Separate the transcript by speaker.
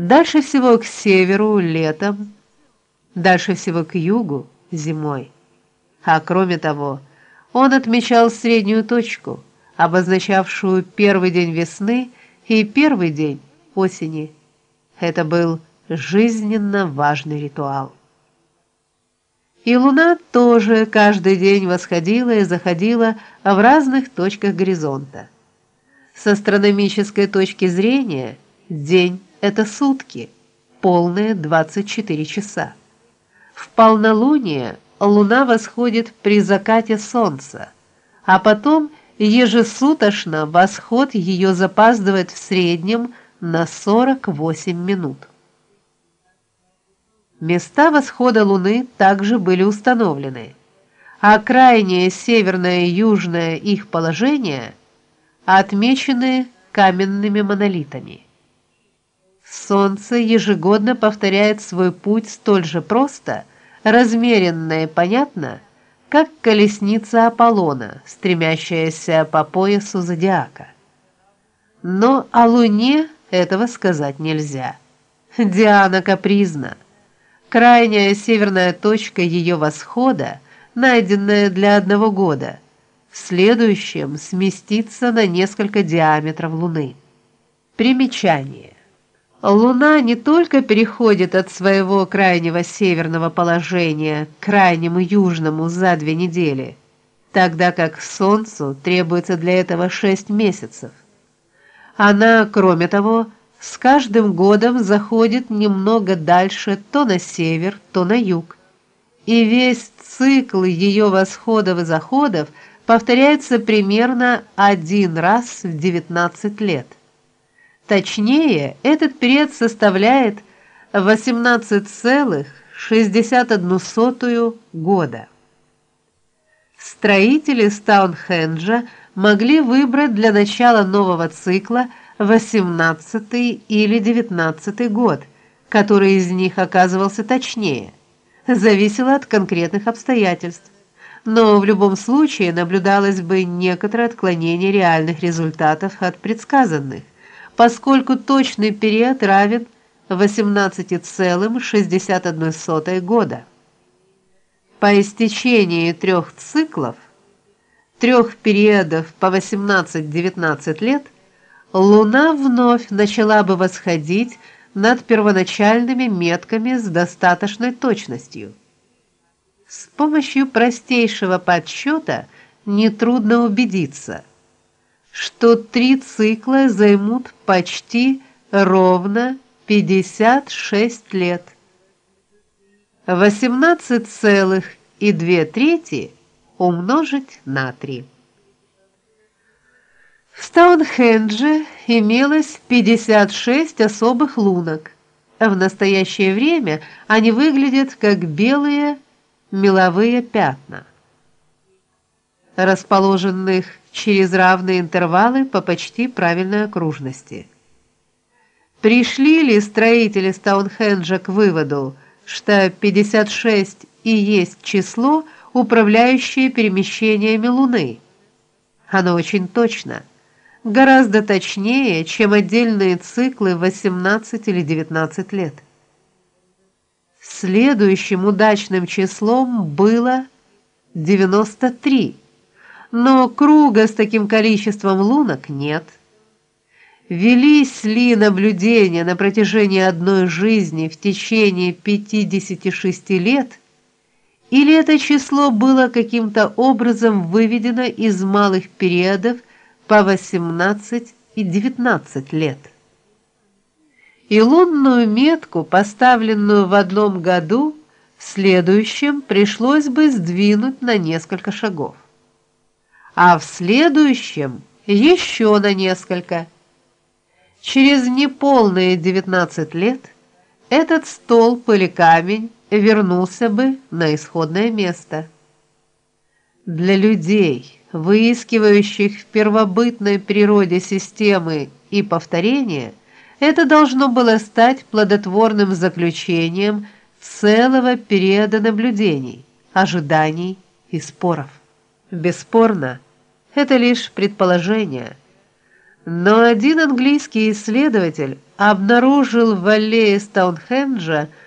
Speaker 1: Дальше всего к северу летом, дальше всего к югу зимой. А кроме того, он отмечал среднюю точку, обозначавшую первый день весны и первый день осени. Это был жизненно важный ритуал. И луна тоже каждый день восходила и заходила в разных точках горизонта. С астрономической точки зрения день это сутки, полные 24 часа. В полнолуние луна восходит при закате солнца, а потом ежесуточно восход ее запаздывает в среднем на 48 минут. Места восхода Луны также были установлены, а крайнее северное и южное их положение отмечены каменными монолитами. Солнце ежегодно повторяет свой путь столь же просто, размеренно и понятно, как колесница Аполлона, стремящаяся по поясу зодиака. Но о Луне этого сказать нельзя. Диана капризна. Крайняя северная точка ее восхода, найденная для одного года, в следующем сместится на несколько диаметров Луны. Примечание. Луна не только переходит от своего крайнего северного положения к крайнему южному за две недели, тогда как Солнцу требуется для этого шесть месяцев. Она, кроме того, с каждым годом заходит немного дальше то на север, то на юг. И весь цикл ее восходов и заходов повторяется примерно один раз в 19 лет. Точнее, этот период составляет 18,61 года. Строители Стоунхенджа могли выбрать для начала нового цикла – восемнадцатый или девятнадцатый год, который из них оказывался точнее, зависело от конкретных обстоятельств. Но в любом случае наблюдалось бы некоторое отклонение реальных результатов от предсказанных, поскольку точный период равен 18,61 года. По истечении трех циклов, трех периодов по 18-19 лет – Луна вновь начала бы восходить над первоначальными метками с достаточной точностью. С помощью простейшего подсчета нетрудно убедиться, что три цикла займут почти ровно 56 лет. 18,2 умножить на 3. В Стоунхендже имелось 56 особых лунок. В настоящее время они выглядят как белые меловые пятна, расположенных через равные интервалы по почти правильной окружности. Пришли ли строители Стоунхенджа к выводу, что 56 и есть число, управляющее перемещениями Луны? Оно очень точно гораздо точнее, чем отдельные циклы 18 или 19 лет. Следующим удачным числом было 93. Но круга с таким количеством лунок нет. Велись ли наблюдения на протяжении одной жизни в течение 56 лет, или это число было каким-то образом выведено из малых периодов по 18 и 19 лет. И лунную метку, поставленную в одном году, в следующем пришлось бы сдвинуть на несколько шагов. А в следующем еще на несколько. Через неполные 19 лет этот столб или камень вернулся бы на исходное место. Для людей выискивающих в первобытной природе системы и повторения, это должно было стать плодотворным заключением целого периода наблюдений, ожиданий и споров. Бесспорно, это лишь предположение. Но один английский исследователь обнаружил в аллее Стоунхенджа